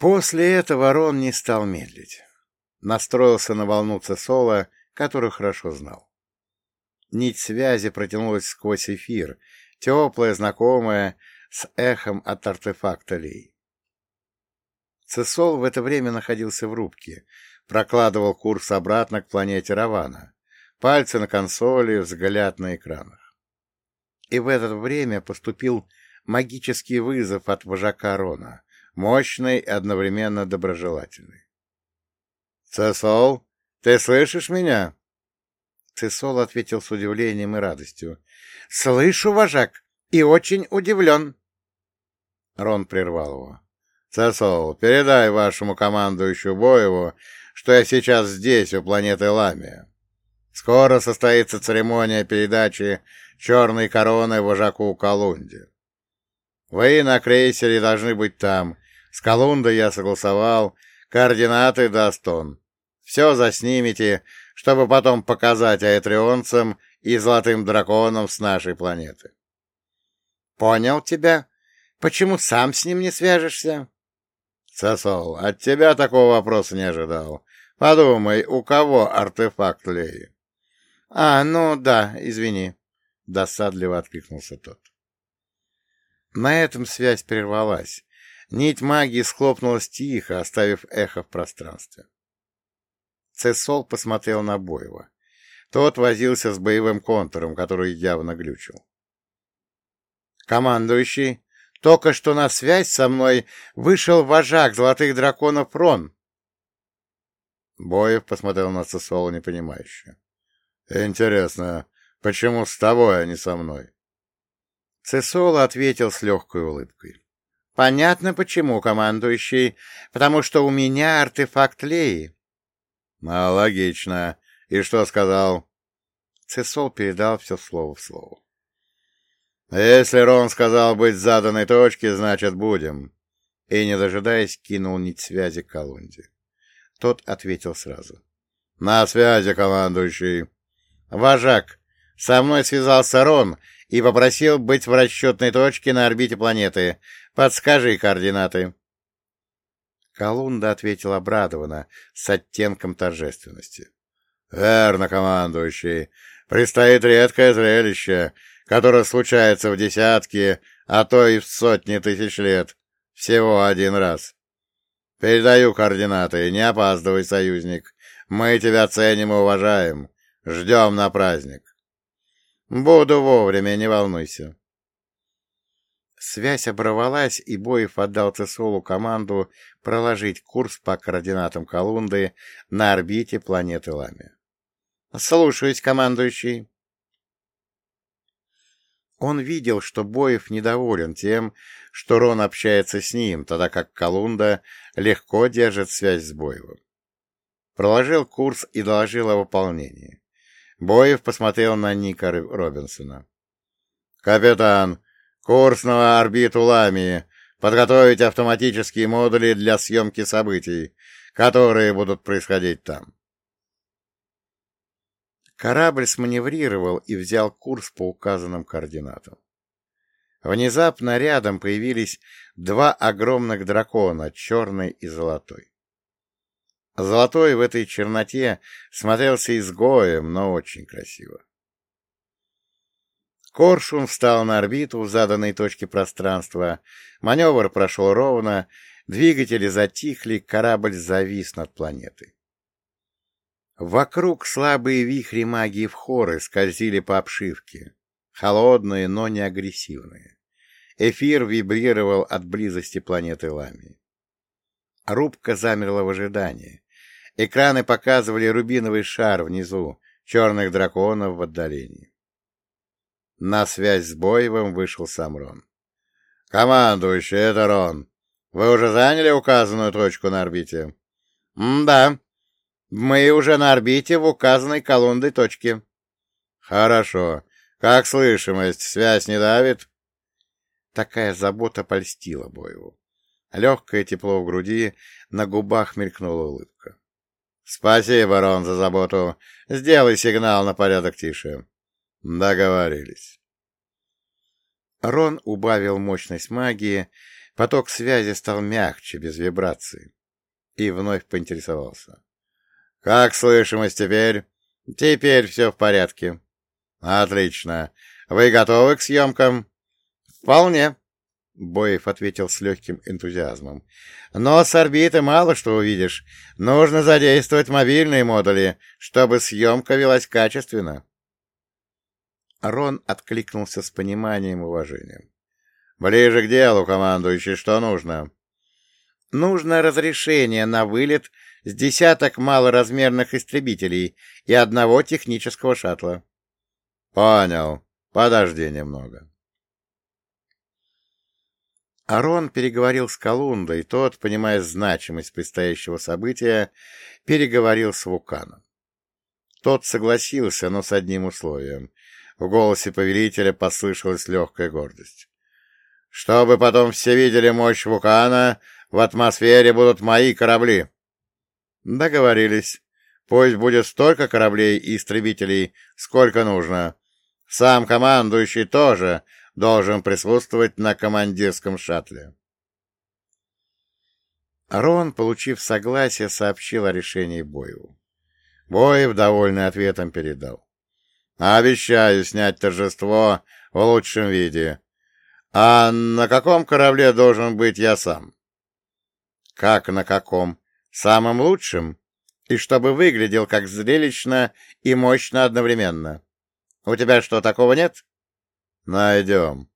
После этого Рон не стал медлить. Настроился на волну Цесола, которую хорошо знал. Нить связи протянулась сквозь эфир, теплая, знакомая, с эхом от артефакта Лей. Цесол в это время находился в рубке, прокладывал курс обратно к планете Равана, пальцы на консоли, взгляд на экранах. И в это время поступил магический вызов от вожака Рона, мощный и одновременно доброжелательный. «Цесол, ты слышишь меня?» Цесол ответил с удивлением и радостью. «Слышу, вожак, и очень удивлен». Рон прервал его. «Цесол, передай вашему командующему Боеву, что я сейчас здесь, у планеты Ламия. Скоро состоится церемония передачи черной короны вожаку Колунде. Вы на крейсере должны быть там. С Колундой я согласовал, координаты даст он. Все заснимите, чтобы потом показать аэтрионцам и золотым драконам с нашей планеты. — Понял тебя. Почему сам с ним не свяжешься? — Сосол, от тебя такого вопроса не ожидал. Подумай, у кого артефакт Леи? — А, ну да, извини, — досадливо откликнулся тот. На этом связь прервалась. Нить магии схлопнулась тихо, оставив эхо в пространстве. Цесол посмотрел на Боева. Тот возился с боевым контуром, который явно глючил. «Командующий, только что на связь со мной вышел вожак золотых драконов Рон». Боев посмотрел на Цесола непонимающе. «Интересно, почему с тобой, а не со мной?» Цесола ответил с легкой улыбкой. «Понятно, почему, командующий, потому что у меня артефакт Леи». «А, логично. И что сказал?» Цесол передал все слово в слово. «Если Рон сказал быть заданной точке, значит, будем». И, не дожидаясь, кинул нить связи к Колунде. Тот ответил сразу. «На связи, командующий». «Вожак, со мной связался Рон и попросил быть в расчетной точке на орбите планеты. Подскажи координаты». Колунда ответил обрадованно, с оттенком торжественности. — Верно, командующий. Предстоит редкое зрелище, которое случается в десятки, а то и в сотни тысяч лет. Всего один раз. Передаю координаты. Не опаздывай, союзник. Мы тебя ценим и уважаем. Ждем на праздник. Буду вовремя, не волнуйся. Связь оборвалась, и Боев отдал Цесолу команду проложить курс по координатам Колунды на орбите планеты Ламия. «Слушаюсь, командующий». Он видел, что Боев недоволен тем, что Рон общается с ним, тогда как Колунда легко держит связь с Боевым. Проложил курс и доложил о выполнении. Боев посмотрел на Ника Робинсона. «Капитан, Курс на орбиту Ламии. Подготовить автоматические модули для съемки событий, которые будут происходить там. Корабль сманеврировал и взял курс по указанным координатам. Внезапно рядом появились два огромных дракона, черный и золотой. Золотой в этой черноте смотрелся изгоем, но очень красиво. Коршун встал на орбиту в заданной точке пространства. Маневр прошел ровно, двигатели затихли, корабль завис над планетой. Вокруг слабые вихри магии в хоры скользили по обшивке, холодные, но не агрессивные. Эфир вибрировал от близости планеты Ламии. Рубка замерла в ожидании. Экраны показывали рубиновый шар внизу, черных драконов в отдалении. На связь с Боевым вышел сам Рон. «Командующий, это Рон. Вы уже заняли указанную точку на орбите?» «Да. Мы уже на орбите в указанной колондой точке». «Хорошо. Как слышимость? Связь не давит?» Такая забота польстила Боеву. Легкое тепло в груди, на губах мелькнула улыбка. — Спасибо, Рон, за заботу. Сделай сигнал на порядок тише. Договорились. Рон убавил мощность магии, Поток связи стал мягче, без вибрации. И вновь поинтересовался. — Как слышимость теперь? — Теперь все в порядке. — Отлично. Вы готовы к съемкам? — Вполне. Боев ответил с легким энтузиазмом. «Но с орбиты мало что увидишь. Нужно задействовать мобильные модули, чтобы съемка велась качественно». Рон откликнулся с пониманием и уважением. «Ближе к делу, командующий, что нужно?» «Нужно разрешение на вылет с десяток малоразмерных истребителей и одного технического шаттла». «Понял. Подожди немного». Арон переговорил с Колундой, тот, понимая значимость предстоящего события, переговорил с Вулканом. Тот согласился, но с одним условием. В голосе повелителя послышалась легкая гордость. «Чтобы потом все видели мощь вулкана, в атмосфере будут мои корабли». «Договорились. Пусть будет столько кораблей и истребителей, сколько нужно. Сам командующий тоже должен присутствовать на командирском шаттле. Рон, получив согласие, сообщил о решении Боеву. Боев, довольный ответом, передал. «Обещаю снять торжество в лучшем виде. А на каком корабле должен быть я сам?» «Как на каком? Самым лучшим? И чтобы выглядел как зрелищно и мощно одновременно. У тебя что, такого нет?» Найдем.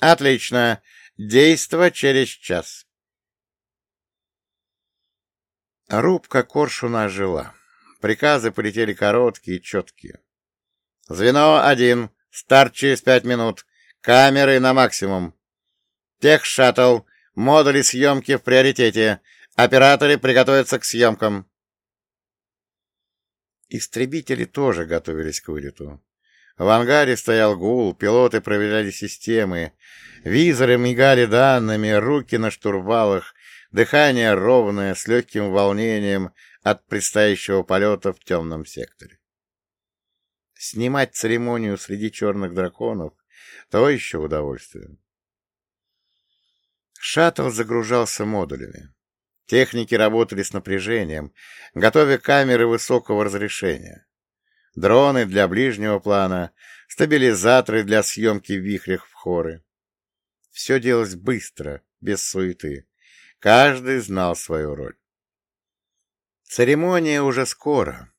Отлично. Действо через час. Рубка коршуна жила. Приказы полетели короткие и четкие. Звено один. Старт через пять минут. Камеры на максимум. Тех-шаттл. Модули съемки в приоритете. Операторы приготовятся к съемкам. Истребители тоже готовились к вылету. В ангаре стоял гул, пилоты проверяли системы, визоры мигали данными, руки на штурвалах, дыхание ровное, с легким волнением от предстоящего полета в темном секторе. Снимать церемонию среди черных драконов — то еще удовольствие. Шаттл загружался модулями. Техники работали с напряжением, готовя камеры высокого разрешения дроны для ближнего плана, стабилизаторы для съемки в вихрях в хоры. Все делалось быстро, без суеты. Каждый знал свою роль. Церемония уже скоро.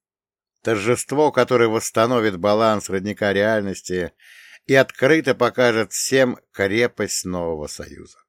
Торжество, которое восстановит баланс родника реальности и открыто покажет всем крепость нового союза.